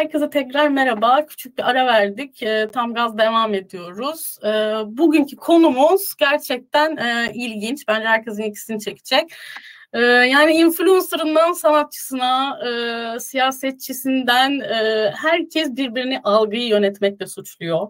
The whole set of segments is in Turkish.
herkese tekrar merhaba. Küçük bir ara verdik. E, tam gaz devam ediyoruz. E, bugünkü konumuz gerçekten e, ilginç. Bence herkesin ikisini çekecek. E, yani influencer'ından sanatçısına, e, siyasetçisinden e, herkes birbirini algıyı yönetmekle suçluyor.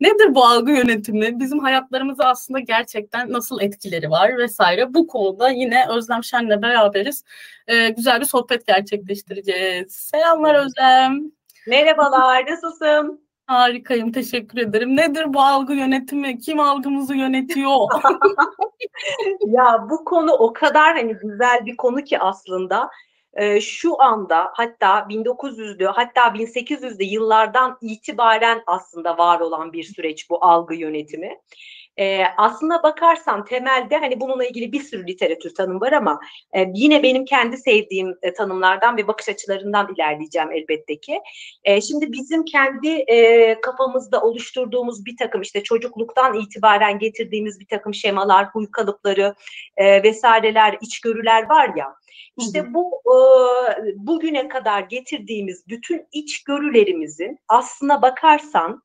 Nedir bu algı yönetimi? Bizim hayatlarımızı aslında gerçekten nasıl etkileri var vesaire. Bu konuda yine Özlem Şen'le beraberiz. Ee, güzel bir sohbet gerçekleştireceğiz. Selamlar Özlem. Merhabalar, nasılsın? Harikayım, teşekkür ederim. Nedir bu algı yönetimi? Kim algımızı yönetiyor? ya bu konu o kadar hani güzel bir konu ki aslında e, şu anda hatta 1900'lü hatta 1800'lü yıllardan itibaren aslında var olan bir süreç bu algı yönetimi. E, aslında bakarsan temelde hani bununla ilgili bir sürü literatür tanım var ama e, yine benim kendi sevdiğim e, tanımlardan ve bakış açılarından ilerleyeceğim elbette ki. E, şimdi bizim kendi e, kafamızda oluşturduğumuz bir takım işte çocukluktan itibaren getirdiğimiz bir takım şemalar, huy kalıpları e, vesaireler, içgörüler var ya. İşte bu e, bugüne kadar getirdiğimiz bütün içgörülerimizin aslına bakarsan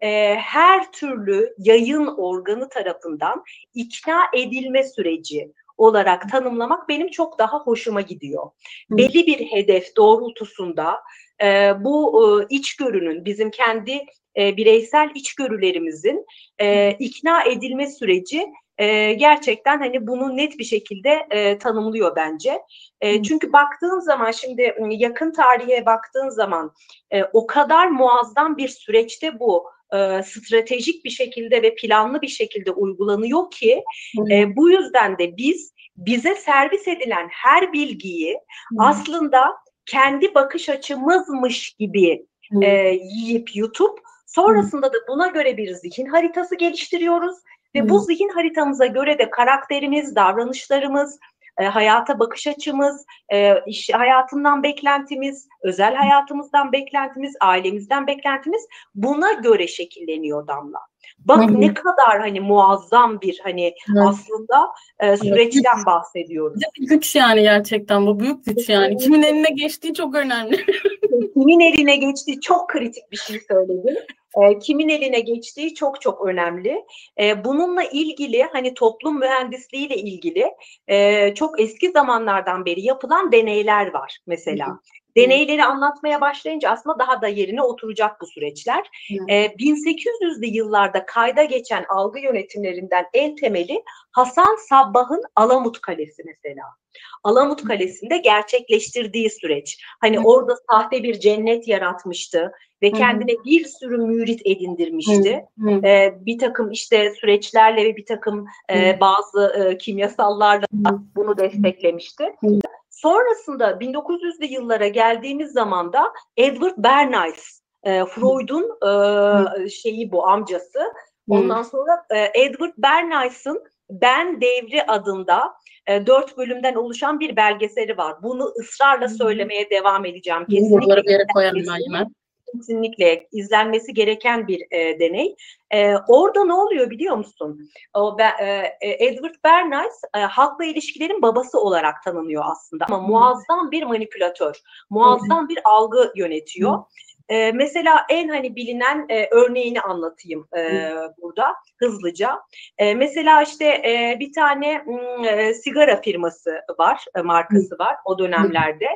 e, her türlü yayın organı tarafından ikna edilme süreci olarak tanımlamak benim çok daha hoşuma gidiyor. Belli bir hedef doğrultusunda e, bu e, içgörünün bizim kendi e, bireysel içgörülerimizin e, ikna edilme süreci e, gerçekten hani bunu net bir şekilde e, tanımlıyor bence. E, çünkü baktığın zaman şimdi yakın tarihe baktığın zaman e, o kadar muazzam bir süreçte bu e, stratejik bir şekilde ve planlı bir şekilde uygulanıyor ki e, bu yüzden de biz bize servis edilen her bilgiyi aslında kendi bakış açımızmış gibi e, yiyip yutup sonrasında da buna göre bir zihin haritası geliştiriyoruz ve bu zihin haritamıza göre de karakterimiz, davranışlarımız, e, hayata bakış açımız, e, iş hayatından beklentimiz, özel hayatımızdan beklentimiz, ailemizden beklentimiz buna göre şekilleniyor Damla. Bak Hı-hı. ne kadar hani muazzam bir hani evet. aslında e, süreçten bahsediyoruz. Güç yani gerçekten bu büyük güç yani. Kimin eline geçtiği çok önemli. Kimin eline geçtiği çok kritik bir şey söyledin. E, kimin eline geçtiği çok çok önemli. E, bununla ilgili hani toplum mühendisliği ile ilgili e, çok eski zamanlardan beri yapılan deneyler var mesela. Deneyleri anlatmaya başlayınca aslında daha da yerine oturacak bu süreçler. E, 1800'lü yıllarda kayda geçen algı yönetimlerinden en temeli Hasan Sabbah'ın Alamut Kalesi mesela. Alamut Kalesi'nde gerçekleştirdiği süreç. Hani orada sahte bir cennet yaratmıştı ve kendine bir sürü mürit edindirmişti. Ee, bir takım işte süreçlerle ve bir takım e, bazı e, kimyasallarla bunu desteklemişti. Sonrasında 1900'lü yıllara geldiğimiz zaman da Edward Bernays, e, Freud'un e, şeyi bu amcası. Ondan sonra e, Edward Bernays'ın Ben Devri adında e, dört bölümden oluşan bir belgeseli var. Bunu ısrarla söylemeye devam edeceğim. Kesinlikle. Bunları bir yere koyarım ben hemen kesinlikle izlenmesi gereken bir e, deney. E, orada ne oluyor biliyor musun? O e, e, Edward Bernays e, halkla ilişkilerin babası olarak tanınıyor aslında ama muazzam bir manipülatör, muazzam bir algı yönetiyor. E, mesela en hani bilinen e, örneğini anlatayım e, burada hızlıca. E, mesela işte e, bir tane e, sigara firması var, e, markası var o dönemlerde.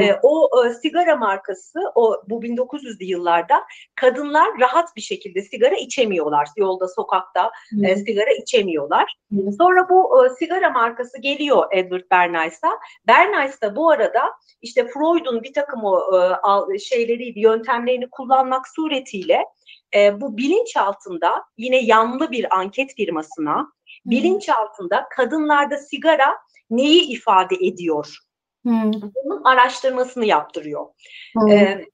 E, o e, sigara markası o bu 1900'lü yıllarda kadınlar rahat bir şekilde sigara içemiyorlar. Yolda, sokakta e, sigara içemiyorlar. Sonra bu e, sigara markası geliyor Edward Bernays'a. Bernays da bu arada işte Freud'un bir takım o e, şeyleri, yöntemlerini kullanmak suretiyle e, bu bilinç altında yine yanlı bir anket firmasına bilinç altında kadınlarda sigara neyi ifade ediyor? Hmm. Bunun araştırmasını yaptırıyor. Hmm. E,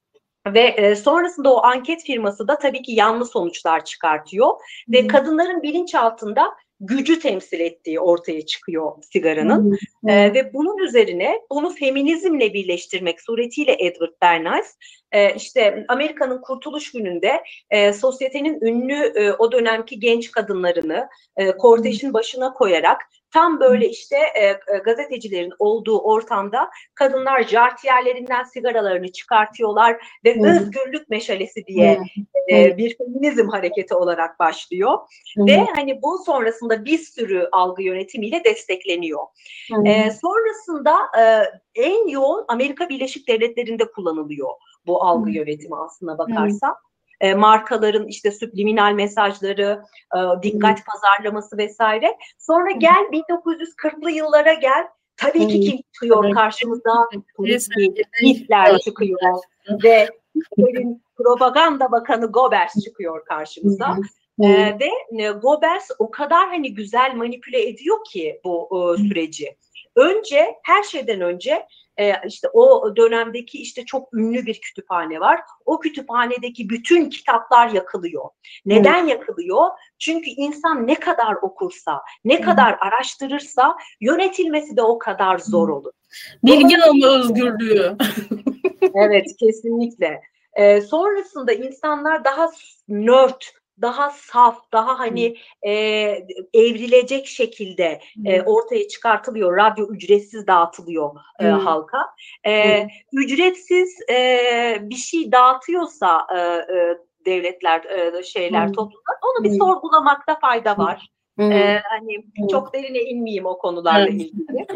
ve e, sonrasında o anket firması da tabii ki yanlı sonuçlar çıkartıyor hmm. ve kadınların bilinç altında gücü temsil ettiği ortaya çıkıyor sigaranın. Hmm. E, ve bunun üzerine bunu feminizmle birleştirmek suretiyle Edward Bernays e, işte Amerika'nın Kurtuluş Günü'nde e, sosyetenin ünlü e, o dönemki genç kadınlarını e, kortejin başına koyarak tam böyle işte e, e, gazetecilerin olduğu ortamda kadınlar jartiyerlerinden sigaralarını çıkartıyorlar ve hmm. özgürlük meşalesi diye hmm. e, bir feminizm hareketi olarak başlıyor hmm. ve hani bu sonrasında bir sürü algı yönetimiyle destekleniyor. Hmm. E, sonrasında e, en yoğun Amerika Birleşik Devletleri'nde kullanılıyor bu algı yönetimi aslına bakarsan. Hmm e, markaların işte subliminal mesajları, e, dikkat hmm. pazarlaması vesaire. Sonra gel 1940'lı yıllara gel. Tabii ki kim çıkıyor karşımıza? Hitler çıkıyor ve Hitler'in propaganda bakanı Goebbels çıkıyor karşımıza. Ee, ve e, Goebbels o kadar hani güzel manipüle ediyor ki bu e, süreci. Önce her şeyden önce e, işte o dönemdeki işte çok ünlü bir kütüphane var. O kütüphanedeki bütün kitaplar yakılıyor. Neden yakılıyor? Çünkü insan ne kadar okursa, ne kadar araştırırsa yönetilmesi de o kadar zor olur. Bilgi alma özgürlüğü. evet kesinlikle. Ee, sonrasında insanlar daha nerd, daha saf, daha hani e, evrilecek şekilde e, ortaya çıkartılıyor. Radyo ücretsiz dağıtılıyor e, halka. E, ücretsiz e, bir şey dağıtıyorsa e, e, devletler, e, şeyler, hmm. toplumlar onu bir sorgulamakta fayda var. Ee, hani çok derine inmeyeyim o konularla ilgili.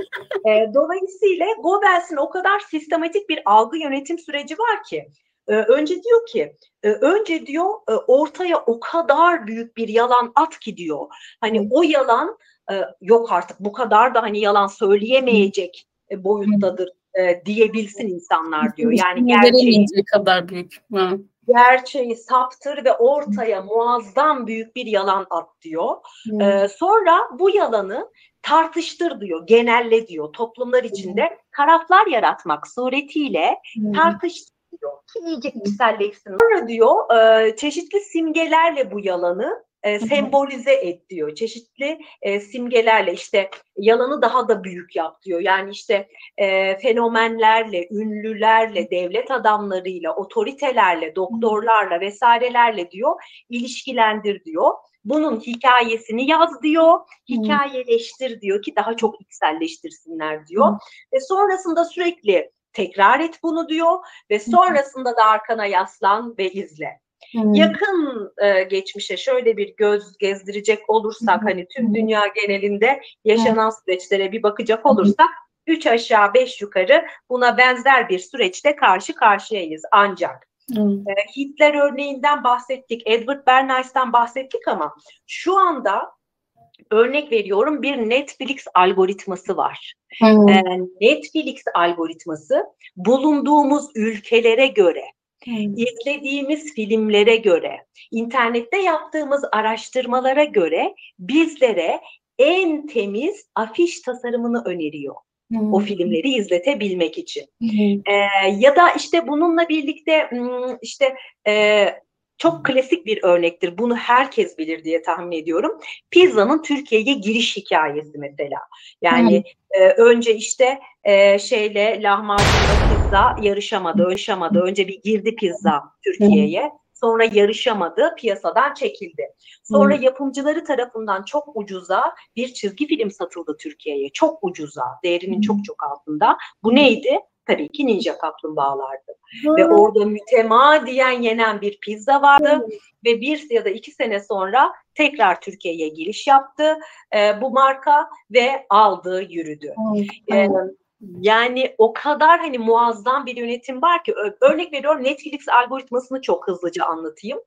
Ee, dolayısıyla Goebbels'in o kadar sistematik bir algı yönetim süreci var ki e, önce diyor ki e, önce diyor e, ortaya o kadar büyük bir yalan at ki diyor. Hani o yalan e, yok artık bu kadar da hani yalan söyleyemeyecek e, boyuttadır e, diyebilsin insanlar diyor. Yani gerçeği kadar büyük. Hı. Gerçeği saptır ve ortaya muazzam büyük bir yalan at diyor. Ee, sonra bu yalanı tartıştır diyor, genelle diyor. Toplumlar içinde taraflar yaratmak suretiyle tartıştır diyor ki iyice içselleşsin. Sonra diyor e, çeşitli simgelerle bu yalanı e, sembolize et diyor. Çeşitli e, simgelerle işte yalanı daha da büyük yap diyor. Yani işte e, fenomenlerle, ünlülerle, devlet adamlarıyla, otoritelerle, doktorlarla vesairelerle diyor ilişkilendir diyor. Bunun hikayesini yaz diyor, hikayeleştir diyor ki daha çok içselleştirsinler diyor. Ve sonrasında sürekli tekrar et bunu diyor ve sonrasında da arkana yaslan ve izle. Hmm. Yakın e, geçmişe şöyle bir göz gezdirecek olursak hmm. hani tüm dünya genelinde yaşanan hmm. süreçlere bir bakacak olursak üç aşağı beş yukarı buna benzer bir süreçte karşı karşıyayız ancak Hmm. Hitler örneğinden bahsettik, Edward Bernays'tan bahsettik ama şu anda örnek veriyorum bir Netflix algoritması var. Hmm. Netflix algoritması bulunduğumuz ülkelere göre, hmm. izlediğimiz filmlere göre, internette yaptığımız araştırmalara göre bizlere en temiz afiş tasarımını öneriyor. Hmm. O filmleri izletebilmek için. Hmm. Ee, ya da işte bununla birlikte işte e, çok klasik bir örnektir. Bunu herkes bilir diye tahmin ediyorum. Pizza'nın Türkiye'ye giriş hikayesi mesela. Yani e, önce işte e, şeyle lahmacunla pizza yarışamadı, yarışamadı. Önce bir girdi pizza Türkiye'ye. Sonra yarışamadı, piyasadan çekildi. Sonra yapımcıları tarafından çok ucuza bir çizgi film satıldı Türkiye'ye. Çok ucuza, değerinin çok çok altında. Bu neydi? Tabii ki ninja kaplumbağalardı. Hmm. Ve orada mütemadiyen yenen bir pizza vardı hmm. ve bir ya da iki sene sonra tekrar Türkiye'ye giriş yaptı e, bu marka ve aldı yürüdü. Hmm. E, yani o kadar hani muazzam bir yönetim var ki örnek veriyorum Netflix algoritmasını çok hızlıca anlatayım.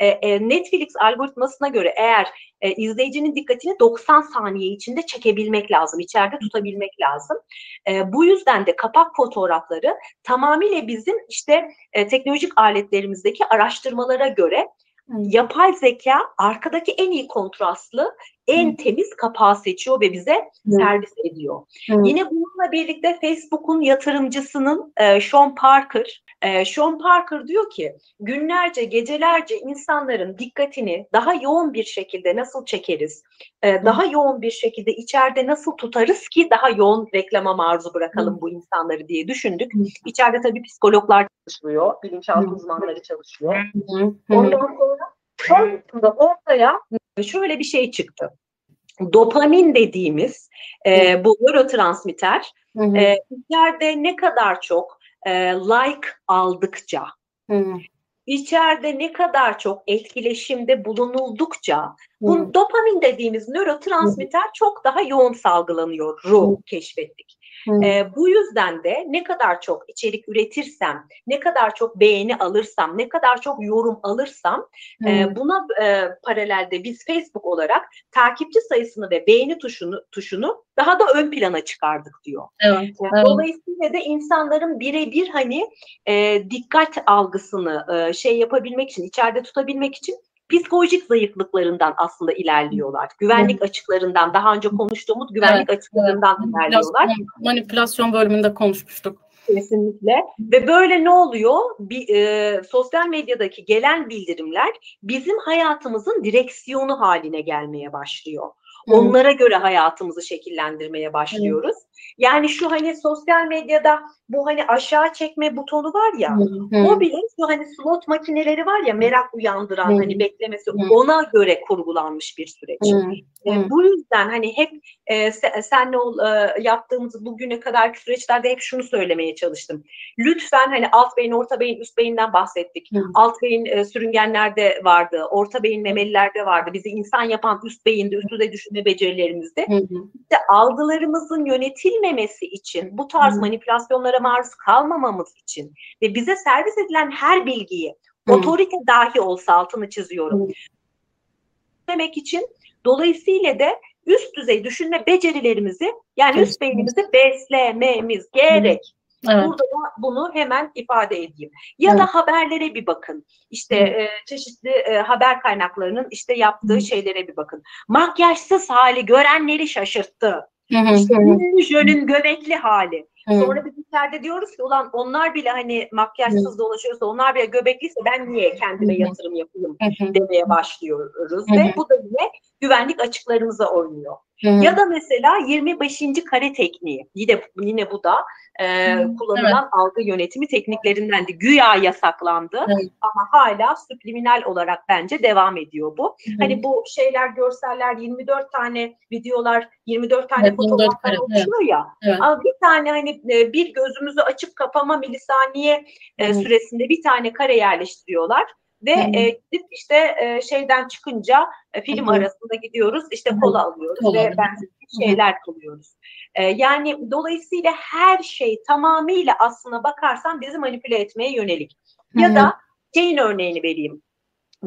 E, e, Netflix algoritmasına göre eğer e, izleyicinin dikkatini 90 saniye içinde çekebilmek lazım, içeride tutabilmek lazım. E, bu yüzden de kapak fotoğrafları tamamıyla bizim işte e, teknolojik aletlerimizdeki araştırmalara göre yapay zeka arkadaki en iyi kontrastlı, en temiz kapağı seçiyor ve bize servis ediyor. Yine bununla birlikte Facebook'un yatırımcısının e, Sean Parker, e, Sean Parker diyor ki günlerce, gecelerce insanların dikkatini daha yoğun bir şekilde nasıl çekeriz, e, daha yoğun bir şekilde içeride nasıl tutarız ki daha yoğun reklama maruz bırakalım bu insanları diye düşündük. İçeride tabii psikologlar çalışıyor, bilinçaltı uzmanları çalışıyor. Ondan sonra sonrasında ortaya şöyle bir şey çıktı. dopamin dediğimiz e, bu nörotransmitter e, içeride ne kadar çok e, like aldıkça, hı. içeride ne kadar çok etkileşimde bulunuldukça bu dopamin dediğimiz nörotransmitter hı. çok daha yoğun salgılanıyor ruh keşfettik. E, bu yüzden de ne kadar çok içerik üretirsem, ne kadar çok beğeni alırsam, ne kadar çok yorum alırsam e, buna e, paralelde biz Facebook olarak takipçi sayısını ve beğeni tuşunu tuşunu daha da ön plana çıkardık diyor. Evet, evet. Dolayısıyla da insanların birebir hani e, dikkat algısını e, şey yapabilmek için, içeride tutabilmek için psikolojik zayıflıklarından aslında ilerliyorlar. Güvenlik evet. açıklarından daha önce konuştuğumuz güvenlik evet, açıklarından evet. ilerliyorlar. Manipülasyon bölümünde konuşmuştuk. Kesinlikle. Ve böyle ne oluyor? Bir, e, sosyal medyadaki gelen bildirimler bizim hayatımızın direksiyonu haline gelmeye başlıyor. Onlara göre hayatımızı şekillendirmeye başlıyoruz. Yani şu hani sosyal medyada bu hani aşağı çekme butonu var ya o bile şu hani slot makineleri var ya merak uyandıran hani beklemesi ona göre kurgulanmış bir süreç. E, bu yüzden hani hep e, senle e, yaptığımız bugüne kadarki süreçlerde hep şunu söylemeye çalıştım. Lütfen hani alt beyin, orta beyin, üst beyinden bahsettik. Alt beyin e, sürüngenlerde vardı, orta beyin memelilerde vardı. Bizi insan yapan üst beyinde, üst düzey düşünme becerilerimizde. Hı hı. İşte algılarımızın yönetilmemesi için, bu tarz hı. manipülasyonlara maruz kalmamamız için ve bize servis edilen her bilgiyi, hı. otorite dahi olsa altını çiziyorum. Hı. Demek için Dolayısıyla da üst düzey düşünme becerilerimizi yani üst beynimizi beslememiz gerek. Evet. Burada da bunu hemen ifade edeyim. Ya evet. da haberlere bir bakın. İşte e, çeşitli e, haber kaynaklarının işte yaptığı Hı. şeylere bir bakın. Makyajsız hali görenleri şaşırttı. Hı işte ünlü göbekli hali. Hı. Sonra biz içeride diyoruz ki ulan onlar bile hani makyajsız Hı. dolaşıyorsa onlar bile göbekliyse ben niye kendime Hı. yatırım yapayım demeye başlıyoruz. Ve bu da yine güvenlik açıklarımıza oynuyor. Hı. Ya da mesela 25. kare tekniği. Yine yine bu da e, kullanılan evet. algı yönetimi tekniklerindendi. Güya yasaklandı evet. ama hala subliminal olarak bence devam ediyor bu. Hı. Hani bu şeyler görseller 24 tane videolar 24 tane evet, fotoğraflar oluşuyor evet. ya. Evet. Ama bir tane hani e, bir gözümüzü açıp kapama milisaniye e, süresinde bir tane kare yerleştiriyorlar ve e, gidip işte e, şeyden çıkınca e, film Hı-hı. arasında gidiyoruz işte kola alıyoruz Hı-hı. ve benzeri şeyler kılıyoruz. E, yani dolayısıyla her şey tamamıyla aslına bakarsan bizi manipüle etmeye yönelik. Hı-hı. Ya da şeyin örneğini vereyim.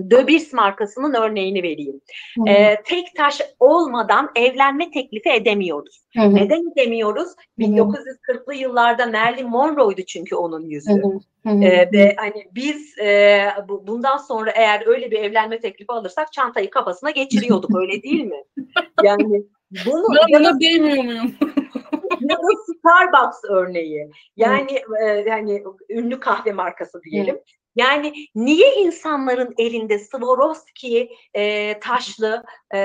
Döbirs markasının örneğini vereyim. Ee, tek taş olmadan evlenme teklifi edemiyoruz. Hı hı. Neden edemiyoruz? 1940'lı yıllarda Marilyn Monroe'ydu çünkü onun yüzü. Hı hı. Ee, ve hani biz e, bu, bundan sonra eğer öyle bir evlenme teklifi alırsak çantayı kafasına geçiriyorduk öyle değil mi? Yani bunu ben buna değmiyor muyum? ya da Starbucks örneği. Yani e, yani ünlü kahve markası diyelim. Yani niye insanların elinde Swarovski e, taşlı e,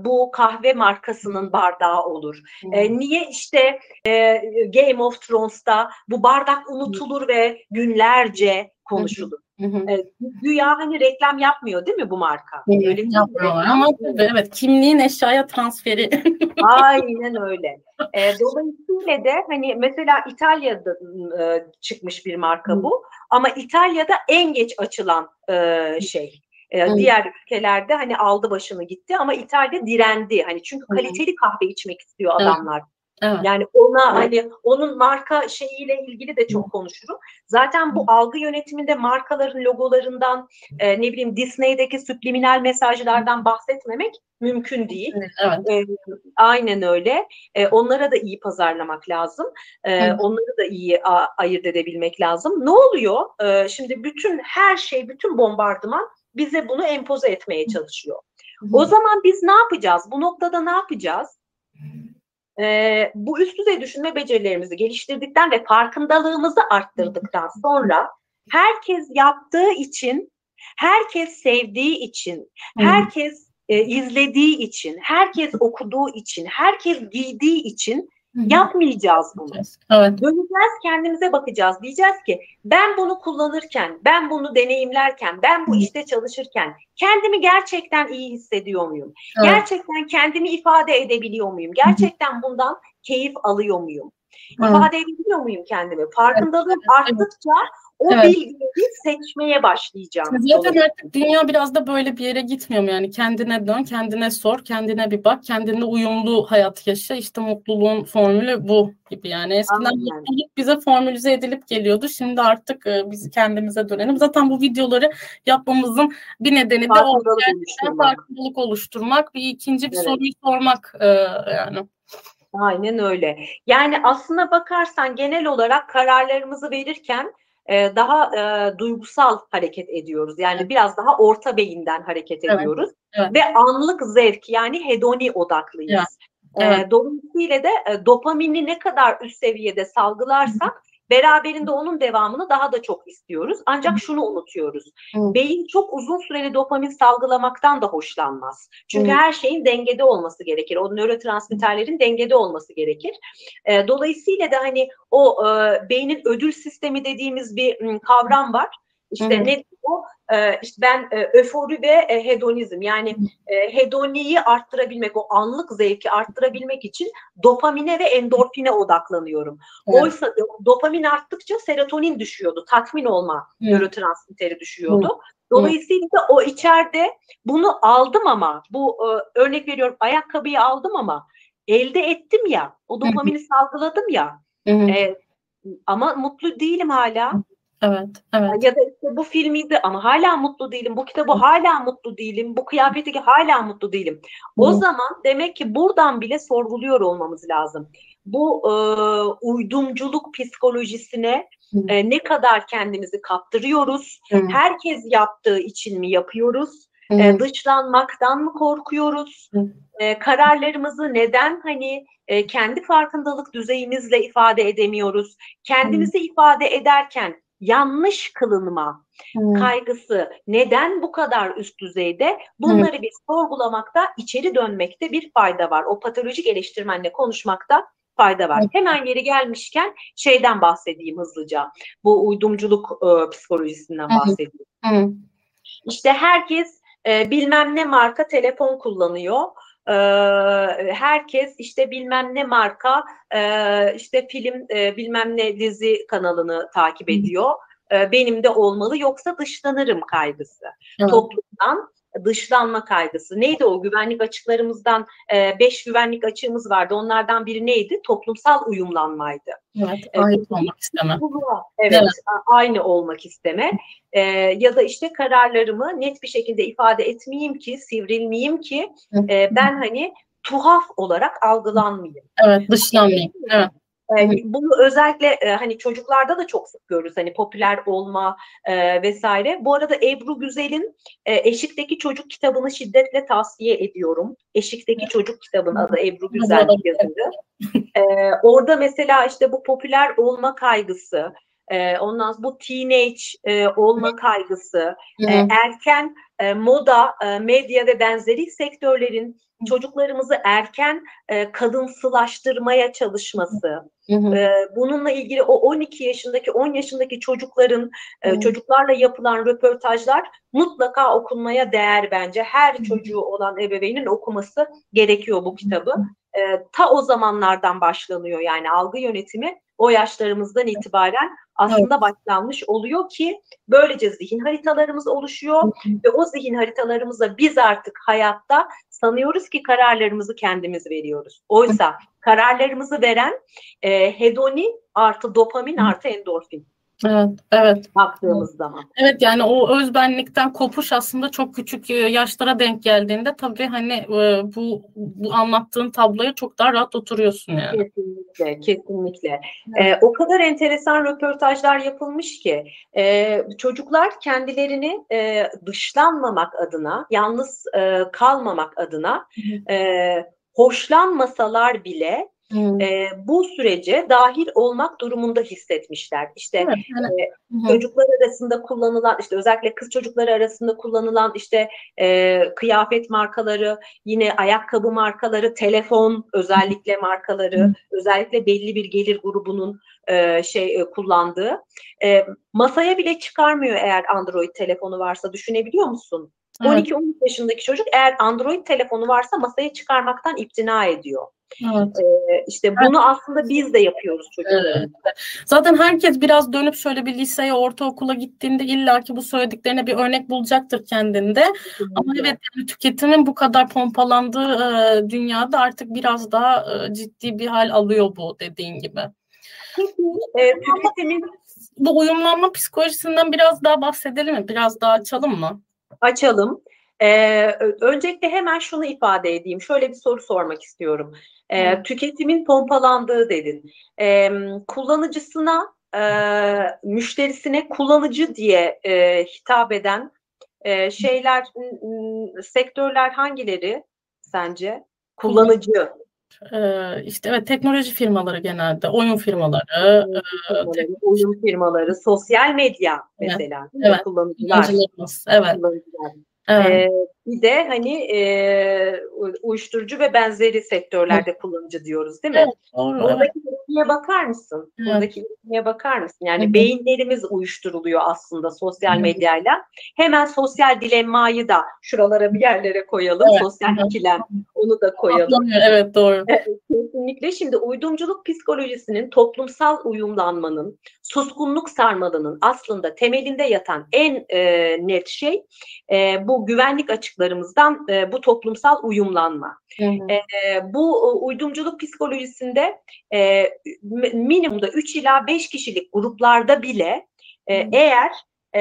bu kahve markasının bardağı olur? Hmm. E, niye işte e, Game of Thrones'ta bu bardak unutulur hmm. ve günlerce konuşulur? Hı hı. E, güya hani reklam yapmıyor değil mi bu marka? Hı, öyle yapmıyorlar ama evet kimliğin eşyaya transferi. Aynen öyle. E, dolayısıyla de hani mesela İtalya'da e, çıkmış bir marka bu ama İtalya'da en geç açılan e, şey. E, diğer ülkelerde hani aldı başını gitti ama İtalya direndi. Hani çünkü kaliteli kahve içmek istiyor adamlar. Evet. Evet. Yani ona hani onun marka şeyiyle ilgili de çok konuşurum. Zaten bu algı yönetiminde markaların logolarından e, ne bileyim Disney'deki subliminal mesajlardan bahsetmemek mümkün değil. Evet. E, aynen öyle. E, onlara da iyi pazarlamak lazım. E. Onları da iyi a, ayırt edebilmek lazım. Ne oluyor? E, şimdi bütün her şey, bütün bombardıman bize bunu empoze etmeye çalışıyor. O zaman biz ne yapacağız? Bu noktada ne yapacağız? E, bu üst düzey düşünme becerilerimizi geliştirdikten ve farkındalığımızı arttırdıktan sonra herkes yaptığı için, herkes sevdiği için, herkes e, izlediği için, herkes okuduğu için, herkes giydiği için Yapmayacağız bunu. Evet. Döneceğiz kendimize bakacağız. Diyeceğiz ki ben bunu kullanırken, ben bunu deneyimlerken, ben bu işte çalışırken kendimi gerçekten iyi hissediyor muyum? Evet. Gerçekten kendimi ifade edebiliyor muyum? Gerçekten bundan keyif alıyor muyum? İfade edebiliyor muyum kendimi? Farkındalığım arttıkça o evet. bilgileri seçmeye başlayacağım. Zaten artık dünya biraz da böyle bir yere gitmiyor mu? Yani kendine dön, kendine sor, kendine bir bak, kendine uyumlu hayat yaşa. İşte mutluluğun formülü bu gibi yani. Eskiden Aynen. mutluluk bize formülize edilip geliyordu. Şimdi artık e, biz kendimize dönelim. Zaten bu videoları yapmamızın bir nedeni de o farkındalık oluşturmak. Bir ikinci bir evet. soruyu sormak e, yani. Aynen öyle. Yani aslına bakarsan genel olarak kararlarımızı verirken e, daha e, duygusal hareket ediyoruz. Yani evet. biraz daha orta beyinden hareket evet. ediyoruz. Evet. Ve anlık zevk yani hedoni odaklıyız. Evet. Evet. E, dolayısıyla da e, dopamini ne kadar üst seviyede salgılarsak Beraberinde onun devamını daha da çok istiyoruz. Ancak şunu unutuyoruz. Beyin çok uzun süreli dopamin salgılamaktan da hoşlanmaz. Çünkü her şeyin dengede olması gerekir. O nörotransmitterlerin dengede olması gerekir. Dolayısıyla da hani o beynin ödül sistemi dediğimiz bir kavram var. İşte ne o? E, işte ben e, öfori ve e, hedonizm yani e, hedoniyi arttırabilmek, o anlık zevki arttırabilmek için dopamine ve endorfine odaklanıyorum. Evet. Oysa dopamin arttıkça serotonin düşüyordu, tatmin olma evet. nörotransmitteri düşüyordu. Evet. Dolayısıyla da o içeride bunu aldım ama bu örnek veriyorum ayakkabıyı aldım ama elde ettim ya o dopamini salgıladım ya e, ama mutlu değilim hala. Evet, evet. Ya da işte bu filmiydi ama hala mutlu değilim. Bu kitabı hala mutlu değilim. Bu kıyafeti hala mutlu değilim. O Hı. zaman demek ki buradan bile sorguluyor olmamız lazım. Bu e, uydumculuk psikolojisine e, ne kadar kendimizi kaptırıyoruz? Hı. Herkes yaptığı için mi yapıyoruz? E, dışlanmaktan mı korkuyoruz? E, kararlarımızı neden hani e, kendi farkındalık düzeyimizle ifade edemiyoruz? Kendimizi Hı. ifade ederken yanlış kılınma hmm. kaygısı neden bu kadar üst düzeyde? Bunları hmm. bir sorgulamakta, içeri dönmekte bir fayda var. O patolojik eleştirmenle konuşmakta fayda var. Hmm. Hemen yeri gelmişken şeyden bahsedeyim hızlıca. Bu uydumculuk e, psikolojisinden bahsedeyim. Hmm. İşte herkes e, bilmem ne marka telefon kullanıyor herkes işte bilmem ne marka işte film bilmem ne dizi kanalını takip ediyor. Benim de olmalı yoksa dışlanırım kaygısı. Evet. Toplumdan dışlanma kaygısı. Neydi o güvenlik açıklarımızdan e, beş güvenlik açığımız vardı. Onlardan biri neydi? Toplumsal uyumlanmaydı. Evet, aynı e, olmak isteme. Evet, evet, aynı olmak isteme. E, ya da işte kararlarımı net bir şekilde ifade etmeyeyim ki, sivrilmeyeyim ki e, ben hani tuhaf olarak algılanmayayım. Evet, dışlanmayayım. Evet. E, bunu özellikle e, hani çocuklarda da çok sık görürüz hani popüler olma e, vesaire. Bu arada Ebru Güzel'in e, Eşikteki Çocuk kitabını şiddetle tavsiye ediyorum. Eşikteki Çocuk kitabının adı Ebru Güzel yazıldı. E, orada mesela işte bu popüler olma kaygısı, e, ondan sonra bu teenage e, olma kaygısı, e, erken e, moda, e, medya ve benzeri sektörlerin çocuklarımızı erken e, kadınsılaştırmaya çalışması, hı hı. E, bununla ilgili o 12 yaşındaki 10 yaşındaki çocukların e, çocuklarla yapılan röportajlar mutlaka okunmaya değer bence. Her çocuğu olan ebeveynin okuması gerekiyor bu kitabı. E, ta o zamanlardan başlanıyor yani algı yönetimi o yaşlarımızdan itibaren aslında evet. başlanmış oluyor ki böylece zihin haritalarımız oluşuyor ve o zihin haritalarımızla biz artık hayatta sanıyoruz ki kararlarımızı kendimiz veriyoruz. Oysa kararlarımızı veren e, hedoni artı dopamin artı endorfin. Evet, evet. Baktığımız zaman. Evet yani o özbenlikten kopuş aslında çok küçük e, yaşlara denk geldiğinde tabii hani e, bu, bu anlattığın tabloya çok daha rahat oturuyorsun yani. Kesinlikle, kesinlikle. Evet. Ee, o kadar enteresan röportajlar yapılmış ki e, çocuklar kendilerini e, dışlanmamak adına, yalnız e, kalmamak adına e, hoşlanmasalar bile hmm. e, bu sürece dahil olmak durumunda hissetmişler. İşte evet, evet. E, çocuklar arasında kullanılan işte özellikle kız çocukları arasında kullanılan işte e, kıyafet markaları, yine ayakkabı markaları, telefon özellikle markaları, hmm. özellikle belli bir gelir grubunun e, şey e, kullandığı e, masaya bile çıkarmıyor eğer Android telefonu varsa düşünebiliyor musun? Evet. 12-13 yaşındaki çocuk eğer Android telefonu varsa masaya çıkarmaktan iptina ediyor. Evet. Ee, işte bunu evet. aslında biz de yapıyoruz çocuklarımızla. Evet. Zaten herkes biraz dönüp şöyle bir liseye, ortaokula gittiğinde illaki bu söylediklerine bir örnek bulacaktır kendinde. Kesinlikle. Ama evet yani tüketimin bu kadar pompalandığı e, dünyada artık biraz daha e, ciddi bir hal alıyor bu dediğin gibi. Peki, e, tüketimin bu uyumlanma psikolojisinden biraz daha bahsedelim mi? Biraz daha açalım mı? Açalım. Ee, öncelikle hemen şunu ifade edeyim. Şöyle bir soru sormak istiyorum. Ee, tüketimin pompalandığı dedin. Ee, kullanıcısına, e, müşterisine kullanıcı diye e, hitap eden e, şeyler, sektörler hangileri sence? Kullanıcı. Ee, işte evet teknoloji firmaları genelde, oyun firmaları, oyun firmaları, e, oyun firmaları sosyal medya mesela evet, evet. kullanıcılar. Evet. Kullanıcılar. Evet. Ee, bir de hani e, uyuşturucu ve benzeri sektörlerde evet. kullanıcı diyoruz değil mi? Evet, doğru, Oradaki evet. Bakar mısın? Evet. Buradaki ilişkiye bakar mısın? Yani evet. beyinlerimiz uyuşturuluyor aslında sosyal medyayla. Hemen sosyal dilemmayı da şuralara bir yerlere koyalım. Evet. Sosyal evet. ikilem onu da koyalım. Evet doğru. Kesinlikle. Şimdi uydumculuk psikolojisinin toplumsal uyumlanmanın, suskunluk sarmalının aslında temelinde yatan en e, net şey e, bu güvenlik açıklarımızdan e, bu toplumsal uyumlanma. Hı hı. E, bu uydumculuk psikolojisinde e, minimumda 3 ila 5 kişilik gruplarda bile e, eğer e,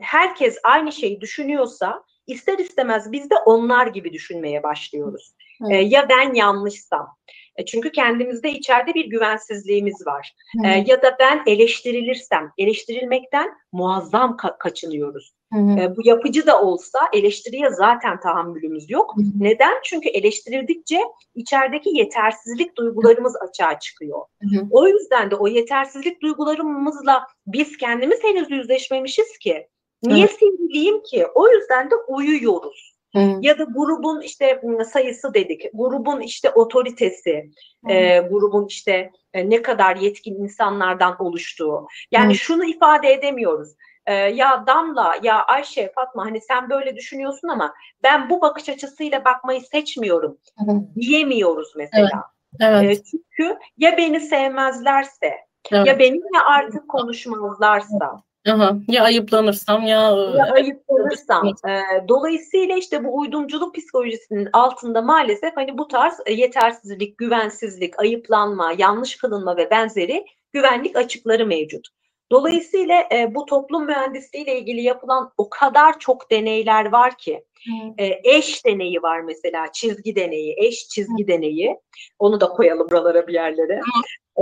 herkes aynı şeyi düşünüyorsa ister istemez biz de onlar gibi düşünmeye başlıyoruz. E, ya ben yanlışsam, e, çünkü kendimizde içeride bir güvensizliğimiz var. E, ya da ben eleştirilirsem, eleştirilmekten muazzam ka- kaçınıyoruz. Hı hı. E, bu yapıcı da olsa eleştiriye zaten tahammülümüz yok. Hı hı. Neden? Çünkü eleştirildikçe içerideki yetersizlik duygularımız açığa çıkıyor. Hı hı. O yüzden de o yetersizlik duygularımızla biz kendimiz henüz yüzleşmemişiz ki. Niye sinirliyim ki? O yüzden de uyuyoruz. Hı. Ya da grubun işte sayısı dedik, grubun işte otoritesi, e, grubun işte e, ne kadar yetkin insanlardan oluştuğu. Yani Hı. şunu ifade edemiyoruz. E, ya Damla, ya Ayşe, Fatma hani sen böyle düşünüyorsun ama ben bu bakış açısıyla bakmayı seçmiyorum Hı. diyemiyoruz mesela. Evet. Evet. E, çünkü ya beni sevmezlerse, evet. ya benimle artık konuşmazlarsa, Aha, ya ayıplanırsam ya, ya ayıplanırsam. E, dolayısıyla işte bu uydumculuk psikolojisinin altında maalesef hani bu tarz yetersizlik, güvensizlik, ayıplanma, yanlış kılınma ve benzeri güvenlik açıkları mevcut. Dolayısıyla e, bu toplum mühendisliği ile ilgili yapılan o kadar çok deneyler var ki. E, eş deneyi var mesela, çizgi deneyi, eş çizgi Hı. deneyi. Onu da koyalım buralara bir yerlere.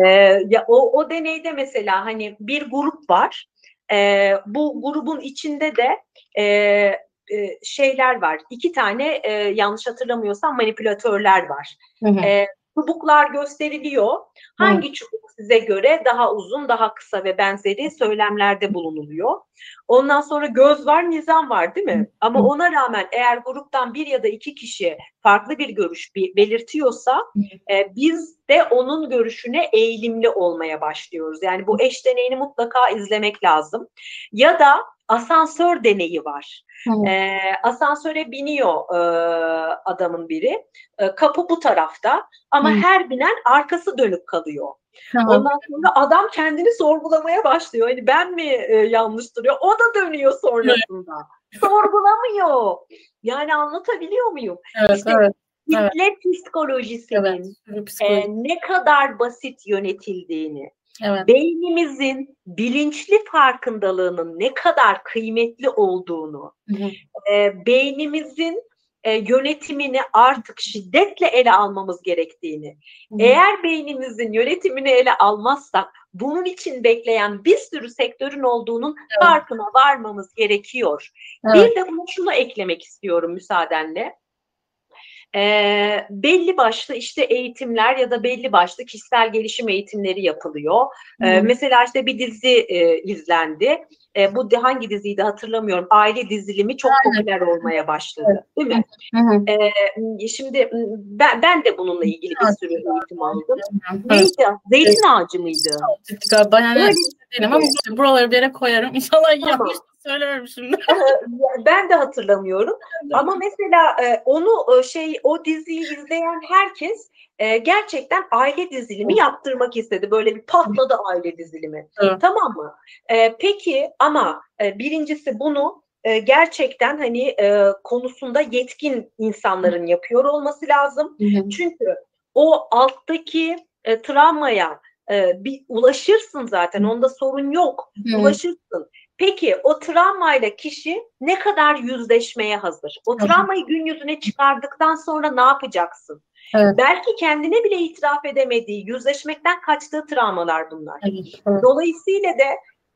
E, ya o, o deneyde mesela hani bir grup var e, bu grubun içinde de e, e, şeyler var. İki tane e, yanlış hatırlamıyorsam manipülatörler var. Hı hı. E, çubuklar gösteriliyor. Hangi Hı. çubuk size göre daha uzun, daha kısa ve benzeri söylemlerde bulunuluyor. Ondan sonra göz var, nizam var değil mi? Ama ona rağmen eğer gruptan bir ya da iki kişi farklı bir görüş belirtiyorsa e, biz de onun görüşüne eğilimli olmaya başlıyoruz. Yani bu eş deneyini mutlaka izlemek lazım. Ya da asansör deneyi var. E, asansöre biniyor e, adamın biri. E, kapı bu tarafta ama Hı. her binen arkası dönük kalıyor. Tamam. Ondan sonra adam kendini sorgulamaya başlıyor. Hani ben mi e, yanlış duruyor? O da dönüyor sonrasında. Sorgulamıyor. Yani anlatabiliyor muyum? Evet, işte evet. Kitle evet. psikolojisinin evet, e, ne kadar basit yönetildiğini, Evet. Beynimizin bilinçli farkındalığının ne kadar kıymetli olduğunu. E, beynimizin e, yönetimini artık şiddetle ele almamız gerektiğini, hı. eğer beynimizin yönetimini ele almazsak bunun için bekleyen bir sürü sektörün olduğunun evet. farkına varmamız gerekiyor. Evet. Bir de bunu şunu eklemek istiyorum müsaadenle. E, belli başlı işte eğitimler ya da belli başlı kişisel gelişim eğitimleri yapılıyor. E, mesela işte bir dizi e, izlendi. E, bu de, hangi diziydi hatırlamıyorum. Aile dizilimi çok Aynen. popüler olmaya başladı. Değil mi? E, şimdi ben, ben de bununla ilgili bir sürü eğitim aldım. Neydi? Zeytin ağacı mıydı? Galiba yani değilim ama buraları bir yere koyarım. İnşallah tamam. yanlış söylüyorum şimdi. ben de hatırlamıyorum. Ama mesela e, onu e, şey o diziyi izleyen herkes e, gerçekten aile dizilimi yaptırmak istedi. Böyle bir patladı aile dizilimi. Evet. Tamam mı? Peki ama birincisi bunu gerçekten hani konusunda yetkin insanların yapıyor olması lazım. Çünkü o alttaki travmaya bir ulaşırsın zaten. Onda sorun yok. Ulaşırsın. Peki o travmayla kişi ne kadar yüzleşmeye hazır? O travmayı gün yüzüne çıkardıktan sonra ne yapacaksın? Evet. Belki kendine bile itiraf edemediği, yüzleşmekten kaçtığı travmalar bunlar. Evet, evet. Dolayısıyla da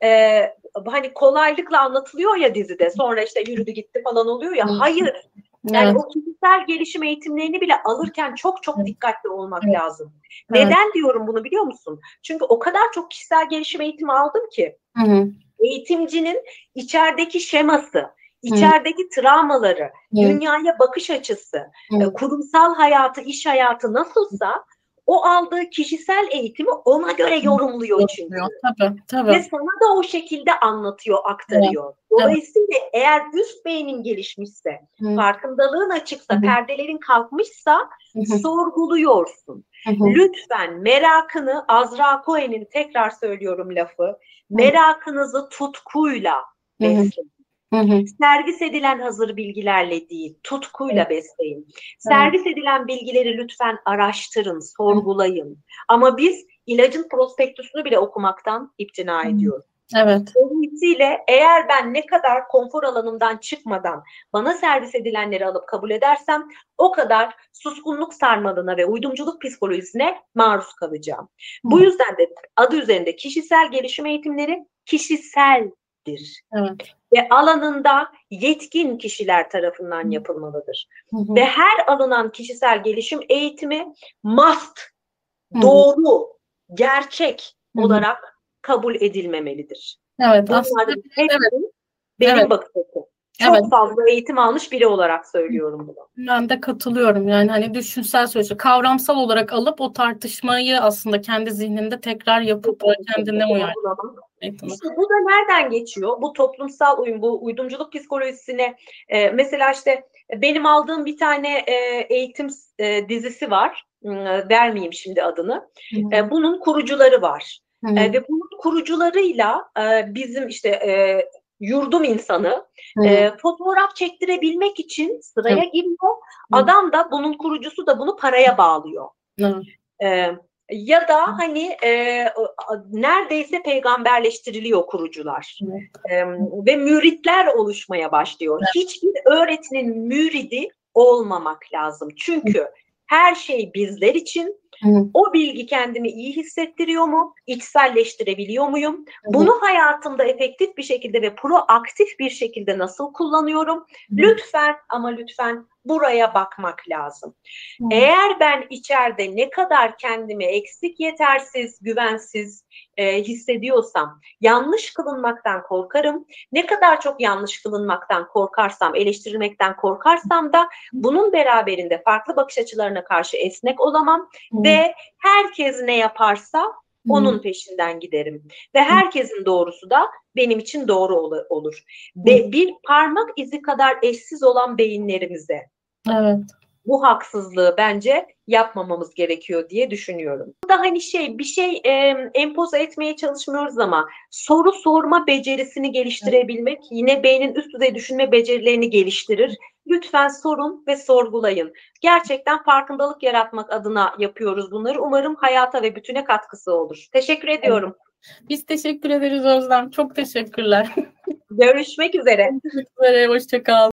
e, hani kolaylıkla anlatılıyor ya dizide. Sonra işte yürüdü gitti falan oluyor ya. Hayır. Yani evet. o kişisel gelişim eğitimlerini bile alırken çok çok dikkatli olmak evet. lazım. Evet. Neden diyorum bunu biliyor musun? Çünkü o kadar çok kişisel gelişim eğitimi aldım ki. Hı hı eğitimcinin içerideki şeması, içerideki Hı. travmaları, Hı. dünyaya bakış açısı, Hı. E, kurumsal hayatı, iş hayatı nasılsa o aldığı kişisel eğitimi ona göre yorumluyor çünkü. Tabii, tabii. Ve sana da o şekilde anlatıyor, aktarıyor. Evet. Dolayısıyla evet. eğer üst beynin gelişmişse, Hı. farkındalığın açıksa, Hı. perdelerin kalkmışsa Hı. sorguluyorsun. Hı hı. Lütfen merakını Azra Cohen'in tekrar söylüyorum lafı. Hı. Merakınızı tutkuyla besleyin. Hı hı. Servis edilen hazır bilgilerle değil, tutkuyla besleyin. Servis edilen bilgileri lütfen araştırın, sorgulayın. Ama biz ilacın prospektüsünü bile okumaktan iptina ediyoruz. Evet. Dolayısıyla eğer ben ne kadar konfor alanımdan çıkmadan bana servis edilenleri alıp kabul edersem o kadar suskunluk sarmalına ve uydumculuk psikolojisine maruz kalacağım. Hı. Bu yüzden de adı üzerinde kişisel gelişim eğitimleri kişiseldir. Evet. Ve alanında yetkin kişiler tarafından yapılmalıdır. Hı hı. Ve her alınan kişisel gelişim eğitimi must, hı. doğru, gerçek hı olarak kabul edilmemelidir. Evet. aslında, evet. benim evet. bakış açım. Çok evet. fazla eğitim almış biri olarak söylüyorum bunu. Ben de katılıyorum. Yani hani düşünsel süreçte kavramsal olarak alıp o tartışmayı aslında kendi zihninde tekrar yapıp kendine uyar. İşte bu da nereden geçiyor? Bu toplumsal uyum, bu uydumculuk psikolojisine e, mesela işte benim aldığım bir tane e, eğitim e, dizisi var. E, vermeyeyim şimdi adını. E, bunun kurucuları var. E, ve bunun kurucularıyla e, bizim işte e, yurdum insanı e, fotoğraf çektirebilmek için sıraya Hı. giriyor. Hı. Adam da bunun kurucusu da bunu paraya bağlıyor. E, ya da hani e, neredeyse peygamberleştiriliyor kurucular e, ve müritler oluşmaya başlıyor. Evet. Hiçbir öğretinin müridi olmamak lazım. Çünkü her şey bizler için Hı. O bilgi kendimi iyi hissettiriyor mu? İçselleştirebiliyor muyum? Hı. Bunu hayatımda efektif bir şekilde ve proaktif bir şekilde nasıl kullanıyorum? Lütfen ama lütfen buraya bakmak lazım. Hmm. Eğer ben içeride ne kadar kendimi eksik, yetersiz, güvensiz e, hissediyorsam, yanlış kılınmaktan korkarım. Ne kadar çok yanlış kılınmaktan korkarsam, eleştirilmekten korkarsam da bunun beraberinde farklı bakış açılarına karşı esnek olamam hmm. ve herkes ne yaparsa onun peşinden giderim. Ve herkesin doğrusu da benim için doğru olur. Ve bir parmak izi kadar eşsiz olan beyinlerimize Evet. Bu haksızlığı bence yapmamamız gerekiyor diye düşünüyorum. Burada hani şey bir şey e, empoze etmeye çalışmıyoruz ama soru sorma becerisini geliştirebilmek evet. yine beynin üst düzey düşünme becerilerini geliştirir. Lütfen sorun ve sorgulayın. Gerçekten farkındalık yaratmak adına yapıyoruz bunları. Umarım hayata ve bütüne katkısı olur. Teşekkür ediyorum. Biz teşekkür ederiz Özlem. Çok teşekkürler. Görüşmek üzere. Görüşmek üzere. Hoşçakal.